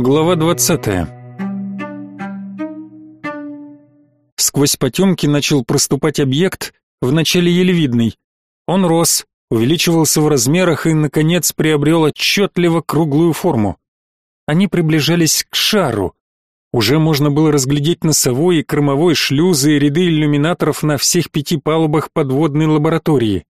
Глава 20. Сквозь потемки начал проступать объект, вначале еле видный. Он рос, увеличивался в размерах и, наконец, приобрел отчетливо круглую форму. Они приближались к шару. Уже можно было разглядеть носовой и кормовой шлюзы и ряды иллюминаторов на всех пяти палубах подводной лаборатории.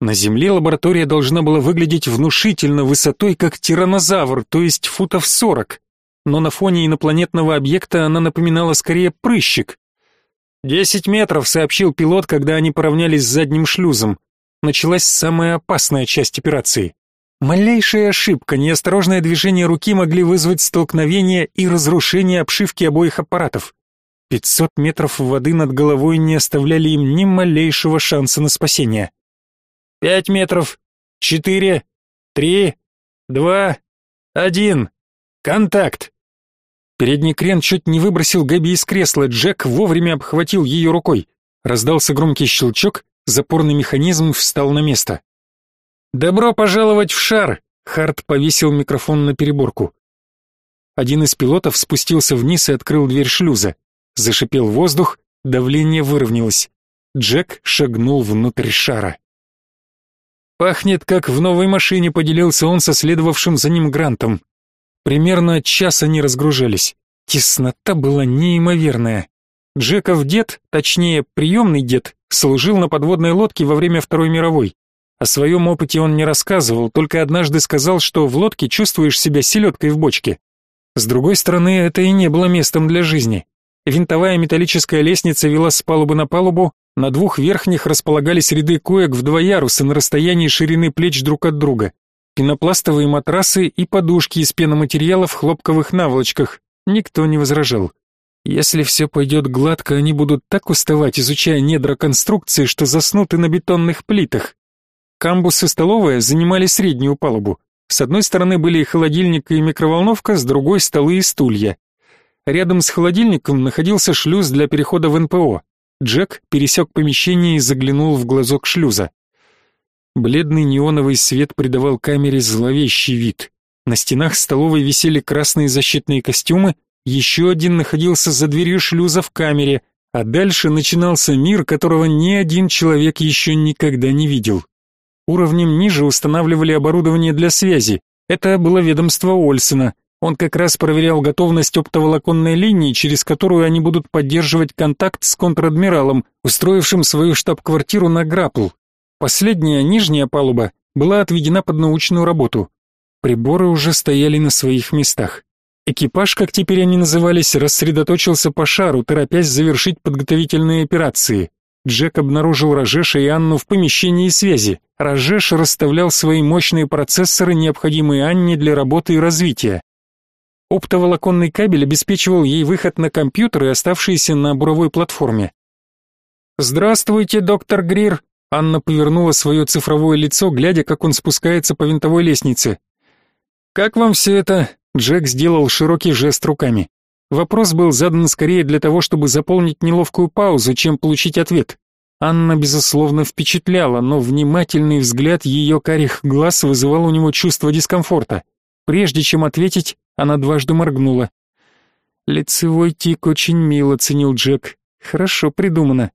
На Земле лаборатория должна была выглядеть внушительно высотой, как тираннозавр, то есть футов сорок. Но на фоне инопланетного объекта она напоминала скорее прыщик. «Десять метров», — сообщил пилот, когда они поравнялись с задним шлюзом. Началась самая опасная часть операции. Малейшая ошибка, неосторожное движение руки могли вызвать столкновение и разрушение обшивки обоих аппаратов. Пятьсот метров воды над головой не оставляли им ни малейшего шанса на спасение. Пять метров. Четыре. Три. Два. Один. Контакт. Передний крен чуть не выбросил Габи из кресла. Джек вовремя обхватил ее рукой. Раздался громкий щелчок, запорный механизм встал на место. «Добро пожаловать в шар!» Харт повесил микрофон на переборку. Один из пилотов спустился вниз и открыл дверь шлюза. Зашипел воздух, давление выровнялось. Джек шагнул внутрь шара. Пахнет, как в новой машине, поделился он со следовавшим за ним Грантом. Примерно час они разгружались. Теснота была неимоверная. Джеков дед, точнее, приемный дед, служил на подводной лодке во время Второй мировой. О своем опыте он не рассказывал, только однажды сказал, что в лодке чувствуешь себя селедкой в бочке. С другой стороны, это и не было местом для жизни. Винтовая металлическая лестница вела с палубы на палубу, на двух верхних располагались ряды коек в два яруса на расстоянии ширины плеч друг от друга. Пенопластовые матрасы и подушки из пеноматериала в хлопковых наволочках. Никто не возражал. Если все пойдет гладко, они будут так уставать, изучая недра конструкции, что заснут и на бетонных плитах. Камбус и столовая занимали среднюю палубу. С одной стороны были холодильник и микроволновка, с другой — столы и стулья. Рядом с холодильником находился шлюз для перехода в НПО. Джек пересек помещение и заглянул в глазок шлюза. Бледный неоновый свет придавал камере зловещий вид. На стенах столовой висели красные защитные костюмы, еще один находился за дверью шлюза в камере, а дальше начинался мир, которого ни один человек еще никогда не видел. Уровнем ниже устанавливали оборудование для связи. Это было ведомство Ольсена. Он как раз проверял готовность оптоволоконной линии, через которую они будут поддерживать контакт с контр-адмиралом, устроившим свою штаб-квартиру на Грапл. Последняя, нижняя палуба, была отведена под научную работу. Приборы уже стояли на своих местах. Экипаж, как теперь они назывались, рассредоточился по шару, торопясь завершить подготовительные операции. Джек обнаружил Рожеша и Анну в помещении связи. Рожеш расставлял свои мощные процессоры, необходимые Анне для работы и развития. Оптоволоконный кабель обеспечивал ей выход на компьютеры, оставшиеся на буровой платформе. «Здравствуйте, доктор Грир!» Анна повернула свое цифровое лицо, глядя, как он спускается по винтовой лестнице. «Как вам все это?» Джек сделал широкий жест руками. Вопрос был задан скорее для того, чтобы заполнить неловкую паузу, чем получить ответ. Анна, безусловно, впечатляла, но внимательный взгляд ее карих глаз вызывал у него чувство дискомфорта. Прежде чем ответить, она дважды моргнула. «Лицевой тик очень мило», — ценил Джек. «Хорошо придумано».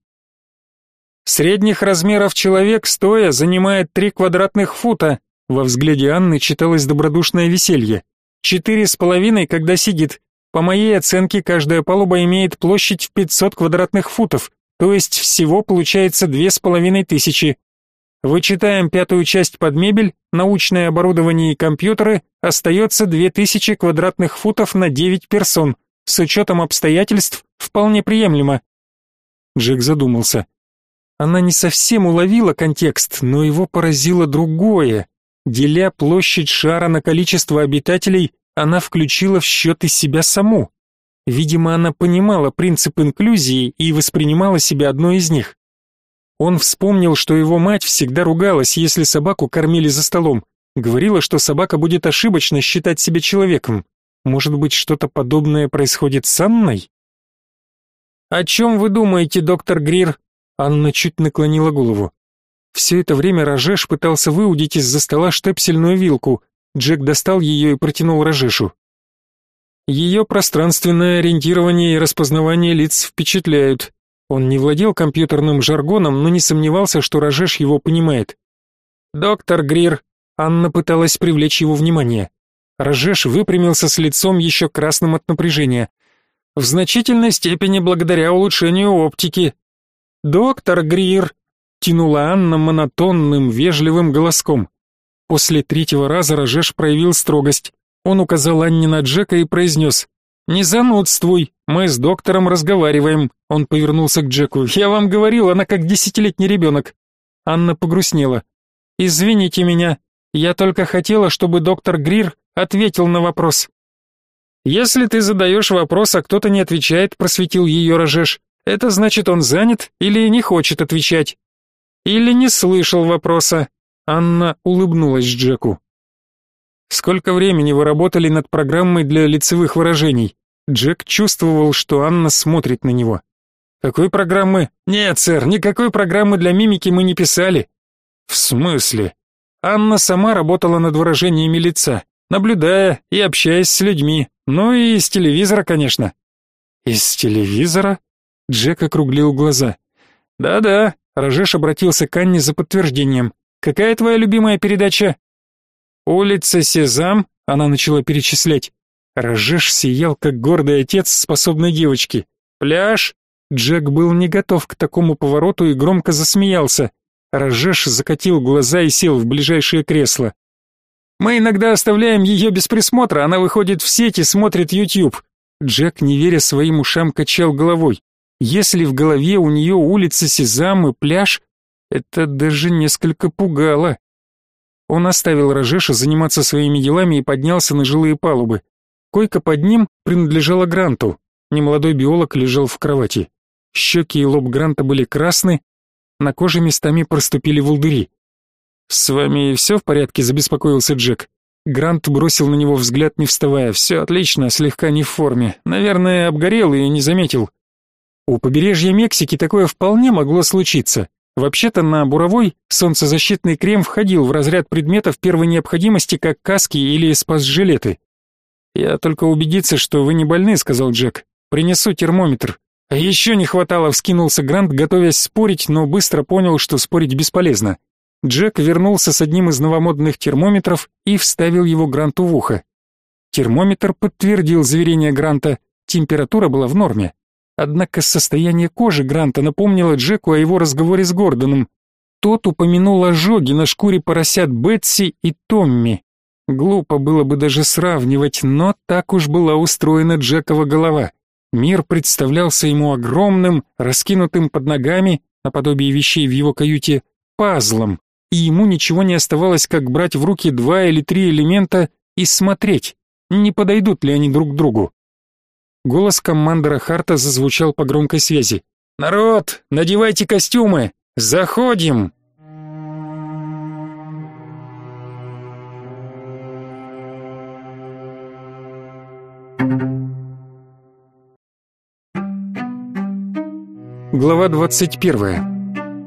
«Средних размеров человек, стоя, занимает три квадратных фута», во взгляде Анны читалось добродушное веселье. «Четыре с половиной, когда сидит. По моей оценке, каждая палуба имеет площадь в 500 квадратных футов, то есть всего получается две с половиной тысячи. Вычитаем пятую часть под мебель, научное оборудование и компьютеры, остается 2000 квадратных футов на 9 персон. С учетом обстоятельств вполне приемлемо. Джек задумался. Она не совсем уловила контекст, но его поразило другое. Деля площадь шара на количество обитателей, она включила в счет и себя саму. Видимо, она понимала принцип инклюзии и воспринимала себя одной из них. Он вспомнил, что его мать всегда ругалась, если собаку кормили за столом. Говорила, что собака будет ошибочно считать себя человеком. Может быть, что-то подобное происходит с Анной? «О чем вы думаете, доктор Грир?» Анна чуть наклонила голову. Все это время Рожеш пытался выудить из-за стола штепсельную вилку. Джек достал ее и протянул Рожешу. Ее пространственное ориентирование и распознавание лиц впечатляют. Он не владел компьютерным жаргоном, но не сомневался, что Рожеш его понимает. «Доктор Грир», Анна пыталась привлечь его внимание. Рожеш выпрямился с лицом еще красным от напряжения. В значительной степени благодаря улучшению оптики. «Доктор Грир», — тянула Анна монотонным, вежливым голоском. После третьего раза Рожеш проявил строгость. Он указал Анне на Джека и произнес «Не занудствуй, мы с доктором разговариваем». Он повернулся к Джеку. «Я вам говорил, она как десятилетний ребенок». Анна погрустнела. «Извините меня, я только хотела, чтобы доктор Грир ответил на вопрос». «Если ты задаешь вопрос, а кто-то не отвечает», просветил ее Рожеш, «это значит, он занят или не хочет отвечать». «Или не слышал вопроса». Анна улыбнулась Джеку. «Сколько времени вы работали над программой для лицевых выражений?» Джек чувствовал, что Анна смотрит на него. «Какой программы?» «Нет, сэр, никакой программы для мимики мы не писали». «В смысле?» Анна сама работала над выражениями лица, наблюдая и общаясь с людьми, ну и из телевизора, конечно. «Из телевизора?» Джек округлил глаза. «Да-да», Рожеш обратился к Анне за подтверждением. «Какая твоя любимая передача?» «Улица Сезам», — она начала перечислять. Рожеш сиял, как гордый отец способной девочки. «Пляж?» Джек был не готов к такому повороту и громко засмеялся. Рожеш закатил глаза и сел в ближайшее кресло. «Мы иногда оставляем ее без присмотра, она выходит в сеть и смотрит YouTube». Джек, не веря своим ушам, качал головой. Если в голове у нее улица Сезам и пляж, это даже несколько пугало. Он оставил Рожеша заниматься своими делами и поднялся на жилые палубы. Койка под ним принадлежала Гранту. Немолодой биолог лежал в кровати. Щеки и лоб Гранта были красны, на коже местами проступили волдыри. «С вами все в порядке?» – забеспокоился Джек. Грант бросил на него взгляд, не вставая. «Все отлично, слегка не в форме. Наверное, обгорел и не заметил». У побережья Мексики такое вполне могло случиться. Вообще-то на буровой солнцезащитный крем входил в разряд предметов первой необходимости, как каски или спас-жилеты. «Я только убедиться, что вы не больны», — сказал Джек. «Принесу термометр». А еще не хватало, вскинулся Грант, готовясь спорить, но быстро понял, что спорить бесполезно. Джек вернулся с одним из новомодных термометров и вставил его Гранту в ухо. Термометр подтвердил заверение Гранта, температура была в норме. Однако состояние кожи Гранта напомнило Джеку о его разговоре с Гордоном. Тот упомянул ожоги на шкуре поросят Бетси и Томми. Глупо было бы даже сравнивать, но так уж была устроена Джекова голова. Мир представлялся ему огромным, раскинутым под ногами, наподобие вещей в его каюте, пазлом, и ему ничего не оставалось, как брать в руки два или три элемента и смотреть, не подойдут ли они друг к другу. Голос командора Харта зазвучал по громкой связи. «Народ, надевайте костюмы! Заходим!» Глава 21.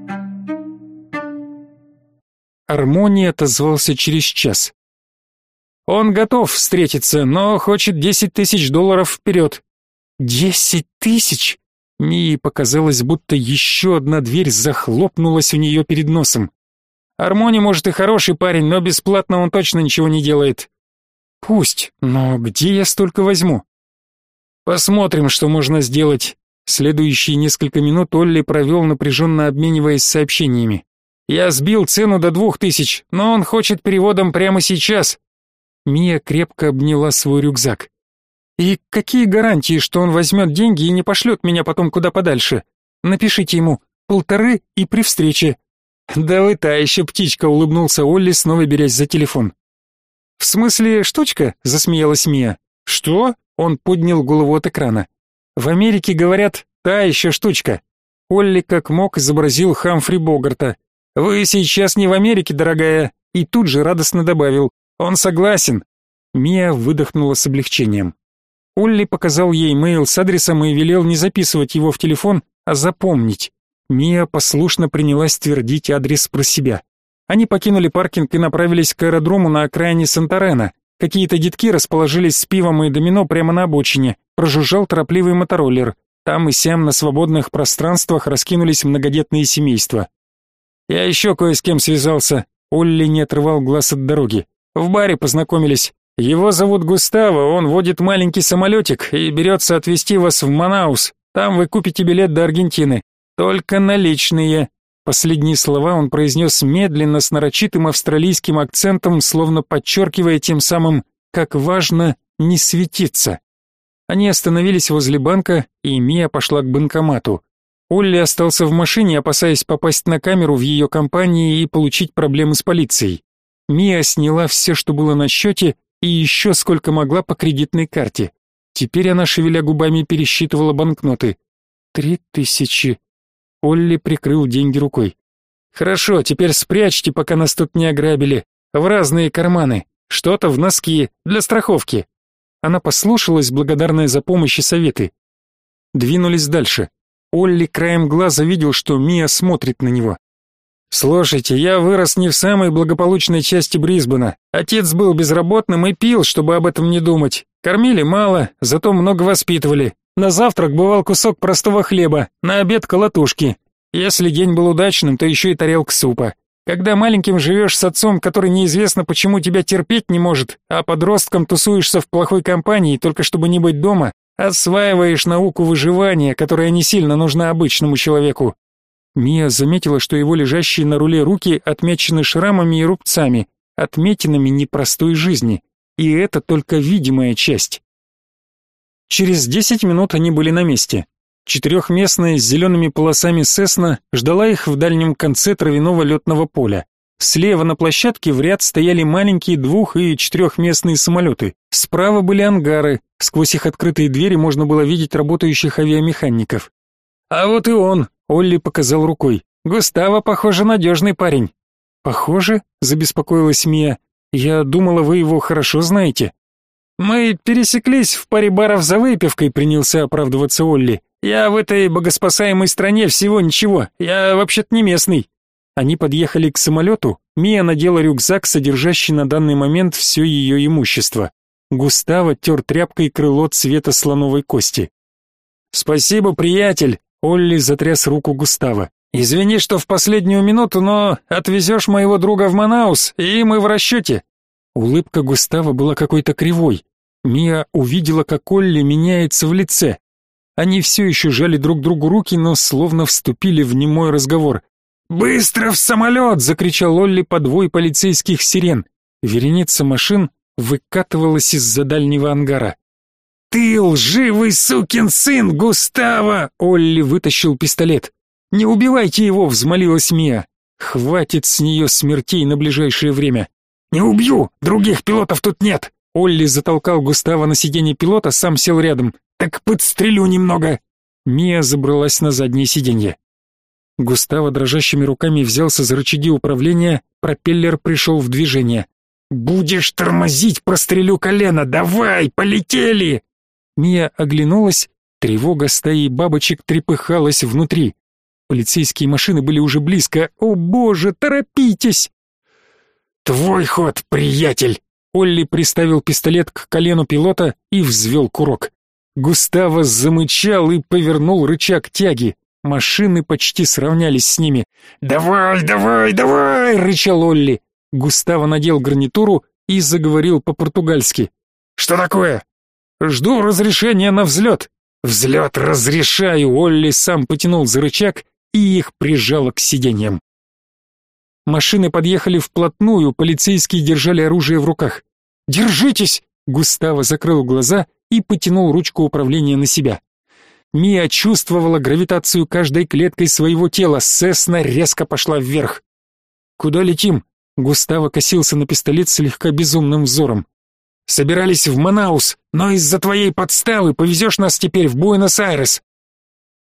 Армония отозвался через час. Он готов встретиться, но хочет десять тысяч долларов вперед. Десять тысяч? Мии показалось, будто еще одна дверь захлопнулась у нее перед носом. Армони, может, и хороший парень, но бесплатно он точно ничего не делает. Пусть, но где я столько возьму? Посмотрим, что можно сделать. Следующие несколько минут Олли провел, напряженно обмениваясь сообщениями. «Я сбил цену до двух тысяч, но он хочет переводом прямо сейчас». Мия крепко обняла свой рюкзак. «И какие гарантии, что он возьмет деньги и не пошлет меня потом куда подальше? Напишите ему. Полторы и при встрече». «Да вы та еще птичка», — улыбнулся Олли, снова берясь за телефон. «В смысле штучка?» — засмеялась Мия. «Что?» — он поднял голову от экрана. В Америке говорят, та еще штучка. Олли как мог изобразил Хамфри Богарта. Вы сейчас не в Америке, дорогая, и тут же радостно добавил: он согласен. Мия выдохнула с облегчением. Олли показал ей мейл с адресом и велел не записывать его в телефон, а запомнить. Мия послушно принялась твердить адрес про себя. Они покинули паркинг и направились к аэродрому на окраине Санторена. Какие-то детки расположились с пивом и домино прямо на обочине. Прожужжал торопливый мотороллер. Там и сям на свободных пространствах раскинулись многодетные семейства. Я еще кое с кем связался. Олли не отрывал глаз от дороги. В баре познакомились. Его зовут Густаво, он водит маленький самолетик и берется отвезти вас в Манаус. Там вы купите билет до Аргентины. Только наличные. Последние слова он произнес медленно с нарочитым австралийским акцентом, словно подчеркивая тем самым, как важно не светиться. Они остановились возле банка, и Мия пошла к банкомату. Олли остался в машине, опасаясь попасть на камеру в ее компании и получить проблемы с полицией. Мия сняла все, что было на счете, и еще сколько могла по кредитной карте. Теперь она, шевеля губами, пересчитывала банкноты. Три тысячи, Олли прикрыл деньги рукой. Хорошо, теперь спрячьте, пока нас тут не ограбили, в разные карманы. Что-то в носки для страховки. Она послушалась, благодарная за помощь и советы. Двинулись дальше. Олли краем глаза видел, что Мия смотрит на него. Слушайте, я вырос не в самой благополучной части Брисбена. Отец был безработным и пил, чтобы об этом не думать. Кормили мало, зато много воспитывали. На завтрак бывал кусок простого хлеба, на обед колотушки. Если день был удачным, то еще и тарелка супа. Когда маленьким живешь с отцом, который неизвестно почему тебя терпеть не может, а подростком тусуешься в плохой компании, только чтобы не быть дома, осваиваешь науку выживания, которая не сильно нужна обычному человеку. Мия заметила, что его лежащие на руле руки отмечены шрамами и рубцами, отметинами непростой жизни. И это только видимая часть. Через десять минут они были на месте. Четырехместная с зелеными полосами Сесна ждала их в дальнем конце травяного летного поля. Слева на площадке в ряд стояли маленькие двух- и четырехместные самолеты. Справа были ангары, сквозь их открытые двери можно было видеть работающих авиамехаников. «А вот и он», — Олли показал рукой. «Густаво, похоже, надежный парень». «Похоже?» — забеспокоилась Мия. «Я думала, вы его хорошо знаете». «Мы пересеклись в паре баров за выпивкой», — принялся оправдываться Олли. «Я в этой богоспасаемой стране всего ничего, я вообще-то не местный». Они подъехали к самолету, Мия надела рюкзак, содержащий на данный момент все ее имущество. Густаво тер тряпкой крыло цвета слоновой кости. «Спасибо, приятель!» — Олли затряс руку Густава. «Извини, что в последнюю минуту, но отвезешь моего друга в Манаус, и мы в расчете». Улыбка Густава была какой-то кривой. Мия увидела, как Олли меняется в лице. Они все еще жали друг другу руки, но словно вступили в немой разговор. «Быстро в самолет!» — закричал Олли под вой полицейских сирен. Вереница машин выкатывалась из-за дальнего ангара. «Ты лживый сукин сын, Густава!» Олли вытащил пистолет. «Не убивайте его!» — взмолилась Мия. «Хватит с нее смертей на ближайшее время!» «Не убью! Других пилотов тут нет!» Олли затолкал Густава на сиденье пилота, сам сел рядом. «Так подстрелю немного!» Мия забралась на заднее сиденье. Густаво дрожащими руками взялся за рычаги управления, пропеллер пришел в движение. «Будешь тормозить, прострелю колено! Давай, полетели!» Мия оглянулась, тревога стаи бабочек трепыхалась внутри. Полицейские машины были уже близко. «О боже, торопитесь!» «Твой ход, приятель!» Олли приставил пистолет к колену пилота и взвел курок. Густаво замычал и повернул рычаг тяги. Машины почти сравнялись с ними. «Давай, давай, давай!» — рычал Олли. Густаво надел гарнитуру и заговорил по-португальски. «Что такое?» «Жду разрешения на взлет». «Взлет разрешаю!» Олли сам потянул за рычаг и их прижало к сиденьям. Машины подъехали вплотную, полицейские держали оружие в руках. «Держитесь!» Густаво закрыл глаза и потянул ручку управления на себя. Мия чувствовала гравитацию каждой клеткой своего тела, Сесна резко пошла вверх. «Куда летим?» Густаво косился на пистолет слегка безумным взором. «Собирались в Манаус, но из-за твоей подставы повезешь нас теперь в Буэнос-Айрес».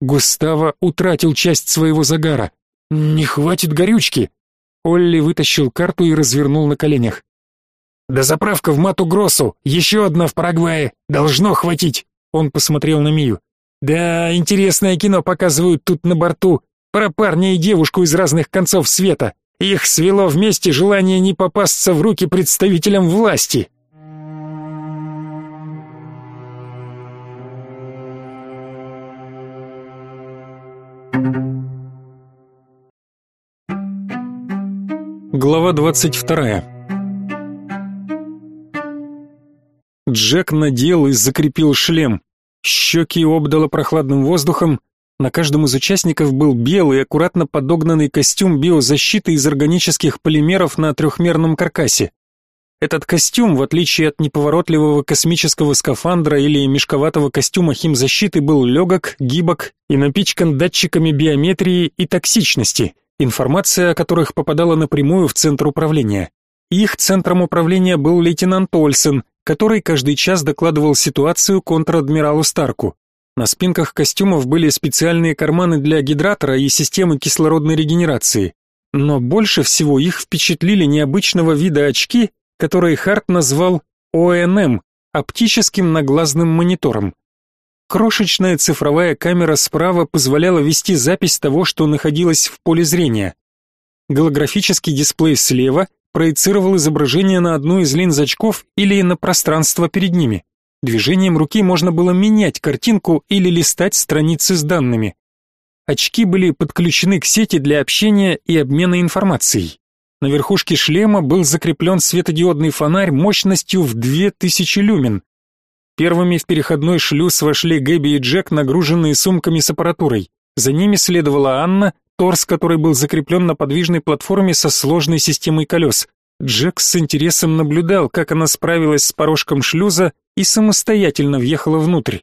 Густаво утратил часть своего загара. «Не хватит горючки!» Олли вытащил карту и развернул на коленях. «Да заправка в Мату-Гроссу, еще одна в Парагвае, должно хватить!» Он посмотрел на Мию. «Да, интересное кино показывают тут на борту, про парня и девушку из разных концов света. Их свело вместе желание не попасться в руки представителям власти». Глава 22. Джек надел и закрепил шлем. Щеки обдало прохладным воздухом. На каждом из участников был белый, аккуратно подогнанный костюм биозащиты из органических полимеров на трехмерном каркасе. Этот костюм, в отличие от неповоротливого космического скафандра или мешковатого костюма химзащиты, был легок, гибок и напичкан датчиками биометрии и токсичности информация о которых попадала напрямую в центр управления. Их центром управления был лейтенант Ольсен, который каждый час докладывал ситуацию контр-адмиралу Старку. На спинках костюмов были специальные карманы для гидратора и системы кислородной регенерации. Но больше всего их впечатлили необычного вида очки, которые Харт назвал ОНМ – оптическим наглазным монитором. Крошечная цифровая камера справа позволяла вести запись того, что находилось в поле зрения. Голографический дисплей слева проецировал изображение на одну из линз очков или на пространство перед ними. Движением руки можно было менять картинку или листать страницы с данными. Очки были подключены к сети для общения и обмена информацией. На верхушке шлема был закреплен светодиодный фонарь мощностью в 2000 люмен. Первыми в переходной шлюз вошли Гэби и Джек, нагруженные сумками с аппаратурой. За ними следовала Анна, торс которой был закреплен на подвижной платформе со сложной системой колес. Джек с интересом наблюдал, как она справилась с порожком шлюза и самостоятельно въехала внутрь.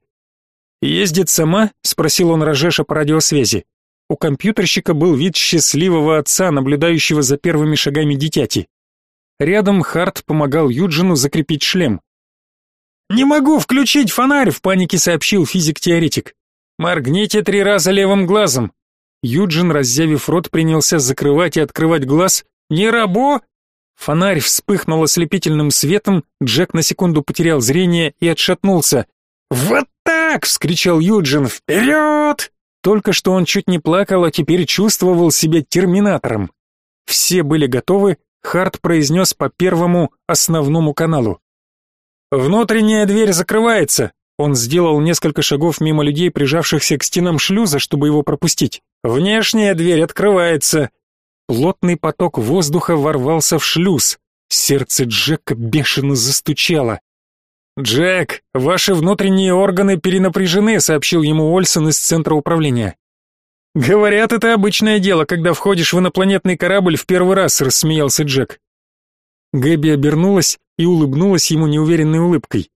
«Ездит сама?» — спросил он Рожеша по радиосвязи. У компьютерщика был вид счастливого отца, наблюдающего за первыми шагами дитяти. Рядом Харт помогал Юджину закрепить шлем. «Не могу включить фонарь», — в панике сообщил физик-теоретик. «Моргните три раза левым глазом». Юджин, раззявив рот, принялся закрывать и открывать глаз. «Не рабо!» Фонарь вспыхнул ослепительным светом, Джек на секунду потерял зрение и отшатнулся. «Вот так!» — вскричал Юджин. «Вперед!» Только что он чуть не плакал, а теперь чувствовал себя терминатором. Все были готовы, Харт произнес по первому основному каналу. Внутренняя дверь закрывается. Он сделал несколько шагов мимо людей, прижавшихся к стенам шлюза, чтобы его пропустить. Внешняя дверь открывается. Плотный поток воздуха ворвался в шлюз. Сердце Джека бешено застучало. «Джек, ваши внутренние органы перенапряжены», — сообщил ему Ольсон из центра управления. «Говорят, это обычное дело, когда входишь в инопланетный корабль в первый раз», — рассмеялся Джек. Гэби обернулась и улыбнулась ему неуверенной улыбкой.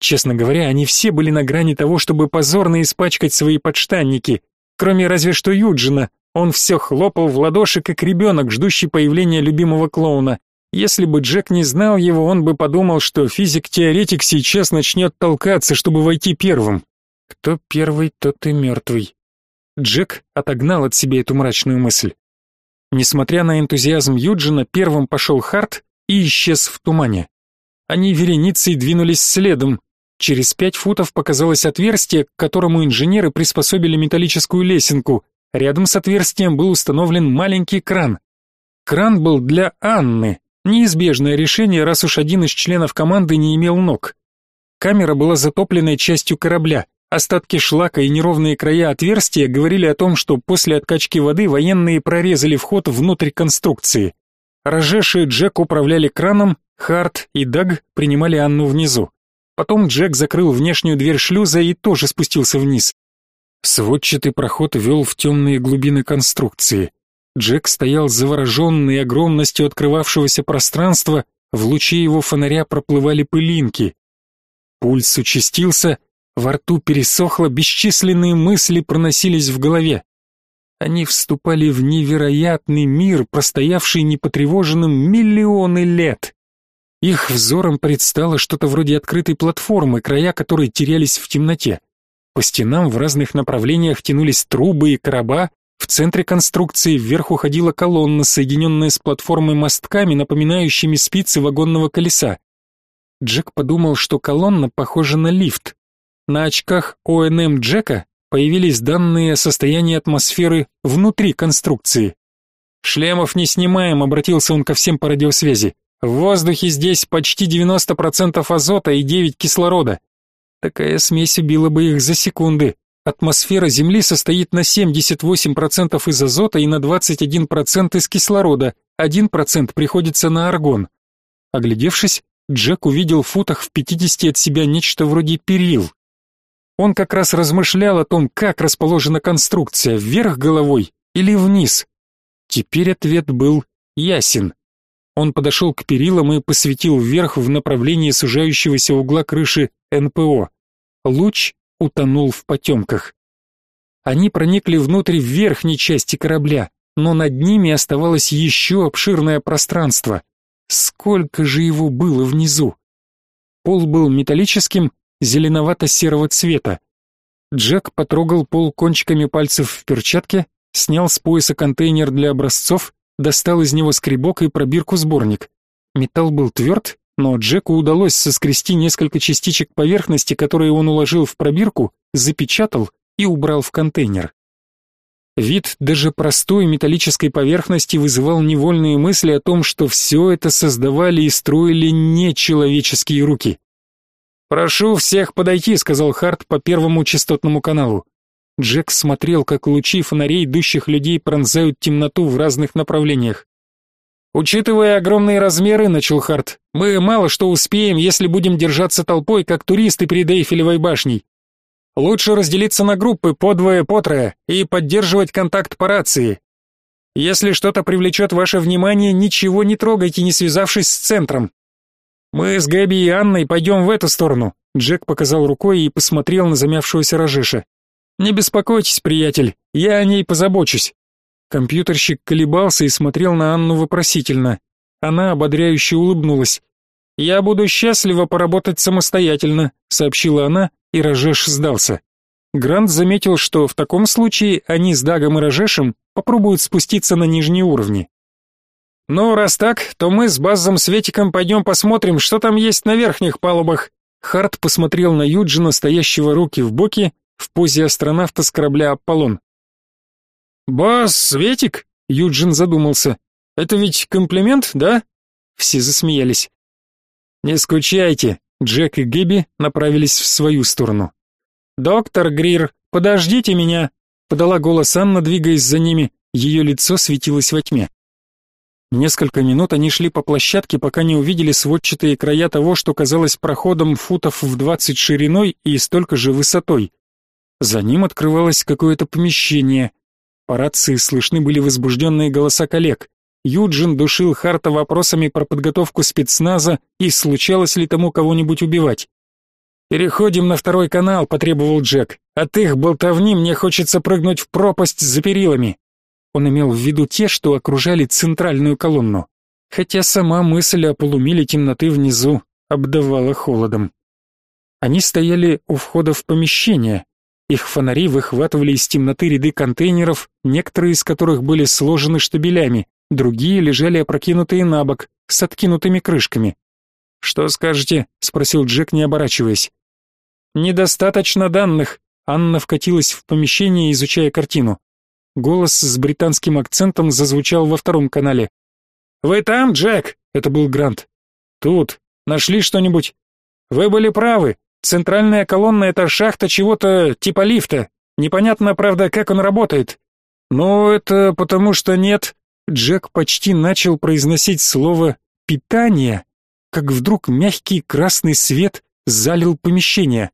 Честно говоря, они все были на грани того, чтобы позорно испачкать свои подштанники, кроме разве что Юджина. Он все хлопал в ладоши, как ребенок, ждущий появления любимого клоуна. Если бы Джек не знал его, он бы подумал, что физик-теоретик сейчас начнет толкаться, чтобы войти первым. Кто первый, тот и мертвый. Джек отогнал от себя эту мрачную мысль. Несмотря на энтузиазм Юджина, первым пошел Харт и исчез в тумане. Они вереницей двинулись следом. Через пять футов показалось отверстие, к которому инженеры приспособили металлическую лесенку. Рядом с отверстием был установлен маленький кран. Кран был для Анны, неизбежное решение, раз уж один из членов команды не имел ног. Камера была затопленной частью корабля. Остатки шлака и неровные края отверстия говорили о том, что после откачки воды военные прорезали вход внутрь конструкции. Рожеш и Джек управляли краном, Харт и Даг принимали Анну внизу. Потом Джек закрыл внешнюю дверь шлюза и тоже спустился вниз. Сводчатый проход вел в темные глубины конструкции. Джек стоял завороженный огромностью открывавшегося пространства, в луче его фонаря проплывали пылинки. Пульс участился, во рту пересохло, бесчисленные мысли проносились в голове. Они вступали в невероятный мир, простоявший непотревоженным миллионы лет. Их взором предстало что-то вроде открытой платформы, края которой терялись в темноте. По стенам в разных направлениях тянулись трубы и короба, в центре конструкции вверх уходила колонна, соединенная с платформой мостками, напоминающими спицы вагонного колеса. Джек подумал, что колонна похожа на лифт. На очках ОНМ Джека появились данные о состоянии атмосферы внутри конструкции. «Шлемов не снимаем», — обратился он ко всем по радиосвязи. «В воздухе здесь почти 90% азота и 9 кислорода. Такая смесь убила бы их за секунды. Атмосфера Земли состоит на 78% из азота и на 21% из кислорода, 1% приходится на аргон. Оглядевшись, Джек увидел в футах в 50 от себя нечто вроде перил. Он как раз размышлял о том, как расположена конструкция, вверх головой или вниз. Теперь ответ был ясен. Он подошел к перилам и посветил вверх в направлении сужающегося угла крыши НПО. Луч утонул в потемках. Они проникли внутрь верхней части корабля, но над ними оставалось еще обширное пространство. Сколько же его было внизу? Пол был металлическим, зеленовато-серого цвета. Джек потрогал пол кончиками пальцев в перчатке, снял с пояса контейнер для образцов, достал из него скребок и пробирку-сборник. Металл был тверд, но Джеку удалось соскрести несколько частичек поверхности, которые он уложил в пробирку, запечатал и убрал в контейнер. Вид даже простой металлической поверхности вызывал невольные мысли о том, что все это создавали и строили нечеловеческие руки. «Прошу всех подойти», — сказал Харт по первому частотному каналу. Джек смотрел, как лучи фонарей идущих людей пронзают темноту в разных направлениях. «Учитывая огромные размеры, — начал Харт, — мы мало что успеем, если будем держаться толпой, как туристы перед Эйфелевой башней. Лучше разделиться на группы по двое, по трое и поддерживать контакт по рации. Если что-то привлечет ваше внимание, ничего не трогайте, не связавшись с центром. Мы с Гэби и Анной пойдем в эту сторону. Джек показал рукой и посмотрел на замявшегося Рожеша. Не беспокойтесь, приятель, я о ней позабочусь. Компьютерщик колебался и смотрел на Анну вопросительно. Она ободряюще улыбнулась. «Я буду счастлива поработать самостоятельно», — сообщила она, и Рожеш сдался. Грант заметил, что в таком случае они с Дагом и Рожешем попробуют спуститься на нижние уровни. «Ну, раз так, то мы с Базом Светиком пойдем посмотрим, что там есть на верхних палубах». Харт посмотрел на Юджина, стоящего руки в боки, в позе астронавта с корабля «Аполлон». «Бас, Светик?» — Юджин задумался. «Это ведь комплимент, да?» Все засмеялись. «Не скучайте», — Джек и Гэби направились в свою сторону. «Доктор Грир, подождите меня!» — подала голос Анна, двигаясь за ними. Ее лицо светилось во тьме. Несколько минут они шли по площадке, пока не увидели сводчатые края того, что казалось проходом футов в двадцать шириной и столько же высотой. За ним открывалось какое-то помещение. По рации слышны были возбужденные голоса коллег. Юджин душил Харта вопросами про подготовку спецназа и случалось ли тому кого-нибудь убивать. «Переходим на второй канал», — потребовал Джек. «От их болтовни мне хочется прыгнуть в пропасть за перилами». Он имел в виду те, что окружали центральную колонну. Хотя сама мысль о полумиле темноты внизу обдавала холодом. Они стояли у входа в помещение, их фонари выхватывали из темноты ряды контейнеров, некоторые из которых были сложены штабелями, другие лежали опрокинутые на бок, с откинутыми крышками. «Что скажете?» — спросил Джек, не оборачиваясь. «Недостаточно данных», — Анна вкатилась в помещение, изучая картину. Голос с британским акцентом зазвучал во втором канале. «Вы там, Джек?» — это был Грант. «Тут. Нашли что-нибудь?» «Вы были правы. Центральная колонна — это шахта чего-то типа лифта. Непонятно, правда, как он работает. Но это потому что нет. Джек почти начал произносить слово «питание», как вдруг мягкий красный свет залил помещение.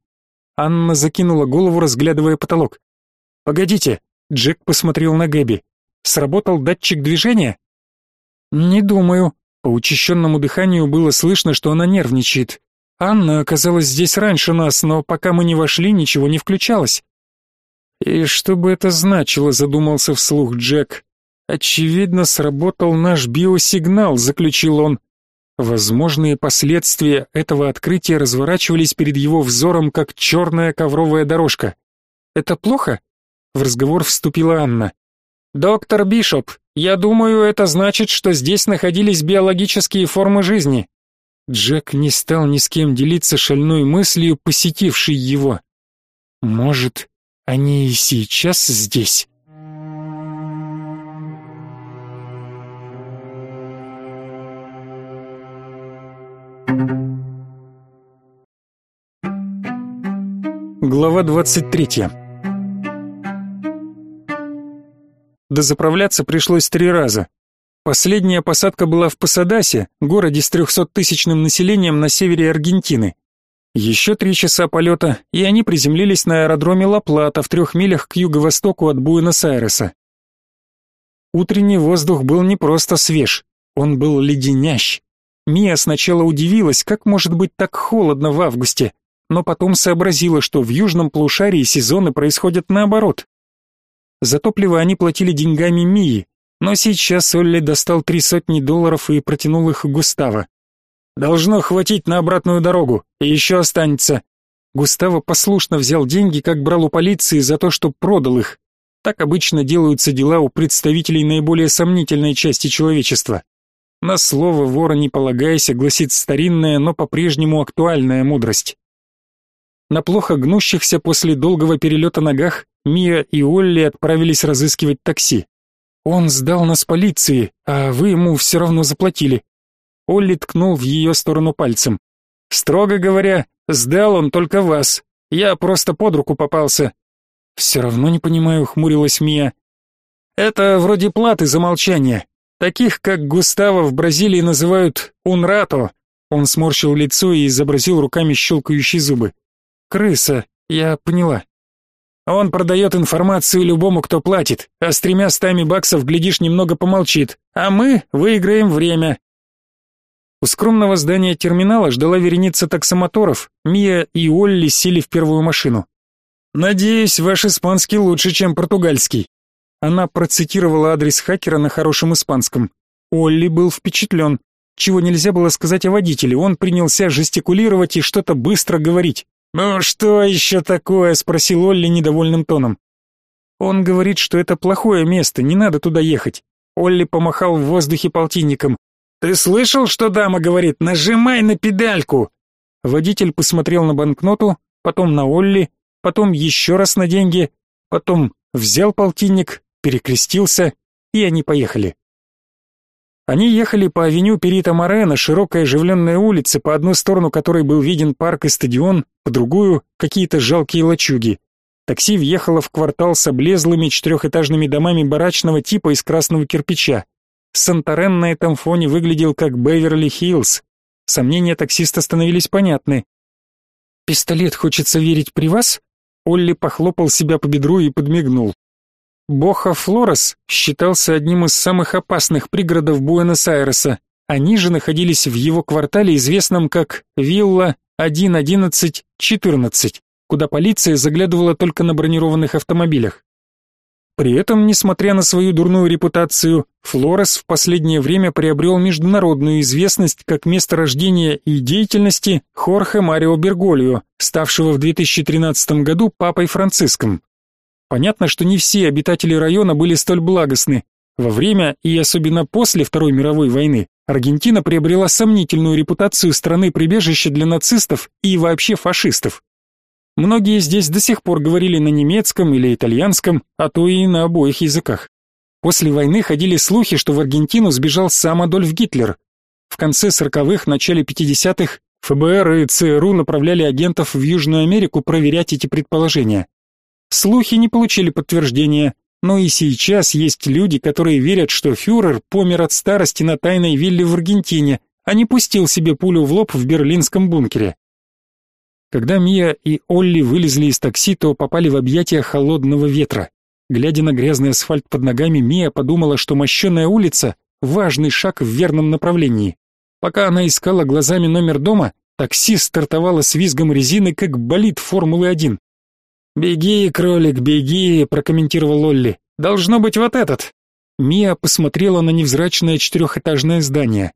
Анна закинула голову, разглядывая потолок. «Погодите», — Джек посмотрел на Гэби. «Сработал датчик движения?» «Не думаю». По учащенному дыханию было слышно, что она нервничает. Анна оказалась здесь раньше нас, но пока мы не вошли, ничего не включалось. И что бы это значило, задумался вслух Джек. Очевидно, сработал наш биосигнал, заключил он. Возможные последствия этого открытия разворачивались перед его взором, как черная ковровая дорожка. Это плохо? В разговор вступила Анна. Доктор Бишоп, я думаю, это значит, что здесь находились биологические формы жизни. Джек не стал ни с кем делиться шальной мыслью, посетившей его. Может, они и сейчас здесь? Глава 23. Дозаправляться пришлось три раза. Последняя посадка была в Посадасе, городе с трехсоттысячным населением на севере Аргентины. Еще три часа полета, и они приземлились на аэродроме Ла-Плата в трех милях к юго-востоку от Буэнос-Айреса. Утренний воздух был не просто свеж, он был леденящ. Мия сначала удивилась, как может быть так холодно в августе, но потом сообразила, что в южном полушарии сезоны происходят наоборот. За топливо они платили деньгами Мии, но сейчас Олли достал три сотни долларов и протянул их Густаво. «Должно хватить на обратную дорогу, и еще останется». Густаво послушно взял деньги, как брал у полиции за то, что продал их. Так обычно делаются дела у представителей наиболее сомнительной части человечества. На слово вора не полагайся, гласит старинная, но по-прежнему актуальная мудрость. На плохо гнущихся после долгого перелета ногах Мия и Олли отправились разыскивать такси. Он сдал нас полиции, а вы ему все равно заплатили. Олли ткнул в ее сторону пальцем. Строго говоря, сдал он только вас. Я просто под руку попался. Все равно не понимаю, хмурилась Мия. Это вроде платы за молчание. Таких, как Густаво в Бразилии называют унрато. Он сморщил лицо и изобразил руками щелкающие зубы. Крыса, я поняла. Он продает информацию любому, кто платит, а с тремя стами баксов, глядишь, немного помолчит, а мы выиграем время. У скромного здания терминала ждала вереница таксомоторов, Мия и Олли сели в первую машину. «Надеюсь, ваш испанский лучше, чем португальский». Она процитировала адрес хакера на хорошем испанском. Олли был впечатлен. Чего нельзя было сказать о водителе, он принялся жестикулировать и что-то быстро говорить. «Ну что еще такое?» — спросил Олли недовольным тоном. «Он говорит, что это плохое место, не надо туда ехать». Олли помахал в воздухе полтинником. «Ты слышал, что дама говорит? Нажимай на педальку!» Водитель посмотрел на банкноту, потом на Олли, потом еще раз на деньги, потом взял полтинник, перекрестился, и они поехали. Они ехали по авеню Перита Морена, широкой оживленной улице, по одну сторону которой был виден парк и стадион, по другую — какие-то жалкие лачуги. Такси въехало в квартал с облезлыми четырехэтажными домами барачного типа из красного кирпича. Санторен на этом фоне выглядел как Беверли-Хиллз. Сомнения таксиста становились понятны. «Пистолет хочется верить при вас?» Олли похлопал себя по бедру и подмигнул. Боха Флорес считался одним из самых опасных пригородов Буэнос-Айреса. Они же находились в его квартале, известном как Вилла 11114, куда полиция заглядывала только на бронированных автомобилях. При этом, несмотря на свою дурную репутацию, Флорес в последнее время приобрел международную известность как место рождения и деятельности Хорхе Марио Берголио, ставшего в 2013 году папой Франциском. Понятно, что не все обитатели района были столь благостны. Во время и особенно после Второй мировой войны Аргентина приобрела сомнительную репутацию страны-прибежища для нацистов и вообще фашистов. Многие здесь до сих пор говорили на немецком или итальянском, а то и на обоих языках. После войны ходили слухи, что в Аргентину сбежал сам Адольф Гитлер. В конце 40-х, начале 50-х ФБР и ЦРУ направляли агентов в Южную Америку проверять эти предположения. Слухи не получили подтверждения, но и сейчас есть люди, которые верят, что фюрер помер от старости на тайной вилле в Аргентине, а не пустил себе пулю в лоб в берлинском бункере. Когда Мия и Олли вылезли из такси, то попали в объятия холодного ветра. Глядя на грязный асфальт под ногами, Мия подумала, что мощеная улица — важный шаг в верном направлении. Пока она искала глазами номер дома, такси стартовало с визгом резины, как болид Формулы-1. «Беги, кролик, беги», — прокомментировал Олли. «Должно быть вот этот». Мия посмотрела на невзрачное четырехэтажное здание.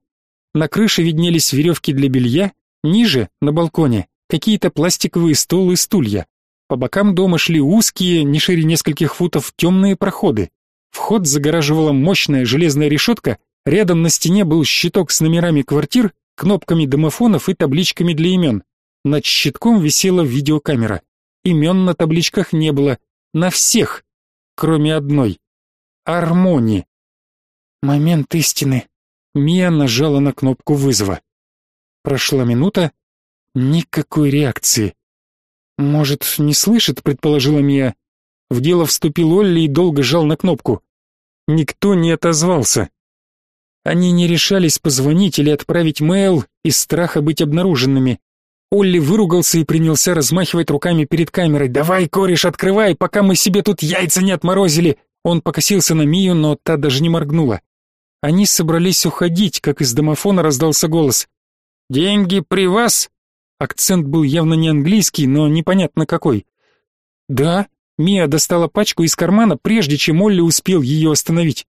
На крыше виднелись веревки для белья, ниже, на балконе, какие-то пластиковые столы и стулья. По бокам дома шли узкие, не шире нескольких футов, темные проходы. Вход загораживала мощная железная решетка, рядом на стене был щиток с номерами квартир, кнопками домофонов и табличками для имен. Над щитком висела видеокамера. Имен на табличках не было. На всех, кроме одной. Армони. Момент истины. Мия нажала на кнопку вызова. Прошла минута. Никакой реакции. Может, не слышит, предположила Мия. В дело вступил Олли и долго жал на кнопку. Никто не отозвался. Они не решались позвонить или отправить мейл из страха быть обнаруженными. Олли выругался и принялся размахивать руками перед камерой. «Давай, кореш, открывай, пока мы себе тут яйца не отморозили!» Он покосился на Мию, но та даже не моргнула. Они собрались уходить, как из домофона раздался голос. «Деньги при вас?» Акцент был явно не английский, но непонятно какой. «Да», Мия достала пачку из кармана, прежде чем Олли успел ее остановить.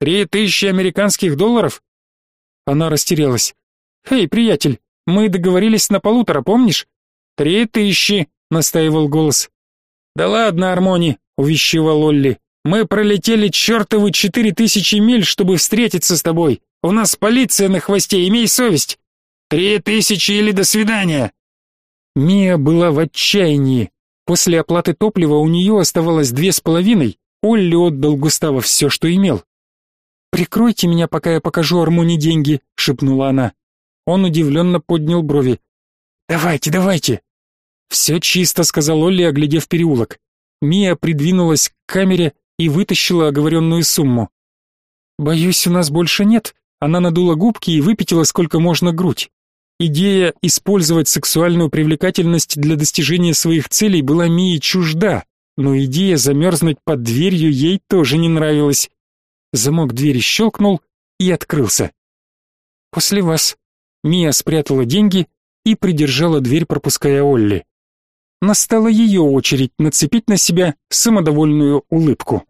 «Три тысячи американских долларов?» Она растерялась. «Эй, приятель, мы договорились на полутора, помнишь?» «Три тысячи», — настаивал голос. «Да ладно, Армони», — увещевал Олли. «Мы пролетели чертовы четыре тысячи миль, чтобы встретиться с тобой. У нас полиция на хвосте, имей совесть. Три тысячи или до свидания». Мия была в отчаянии. После оплаты топлива у нее оставалось две с половиной. Олли отдал Густаво все, что имел. «Прикройте меня, пока я покажу Армоне деньги», — шепнула она. Он удивленно поднял брови. «Давайте, давайте!» «Все чисто», — сказал Олли, оглядев переулок. Мия придвинулась к камере и вытащила оговоренную сумму. «Боюсь, у нас больше нет». Она надула губки и выпятила сколько можно грудь. Идея использовать сексуальную привлекательность для достижения своих целей была Мии чужда, но идея замерзнуть под дверью ей тоже не нравилась. Замок двери щелкнул и открылся. «После вас». Мия спрятала деньги и придержала дверь, пропуская Олли. Настала ее очередь нацепить на себя самодовольную улыбку.